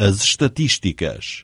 as estatísticas.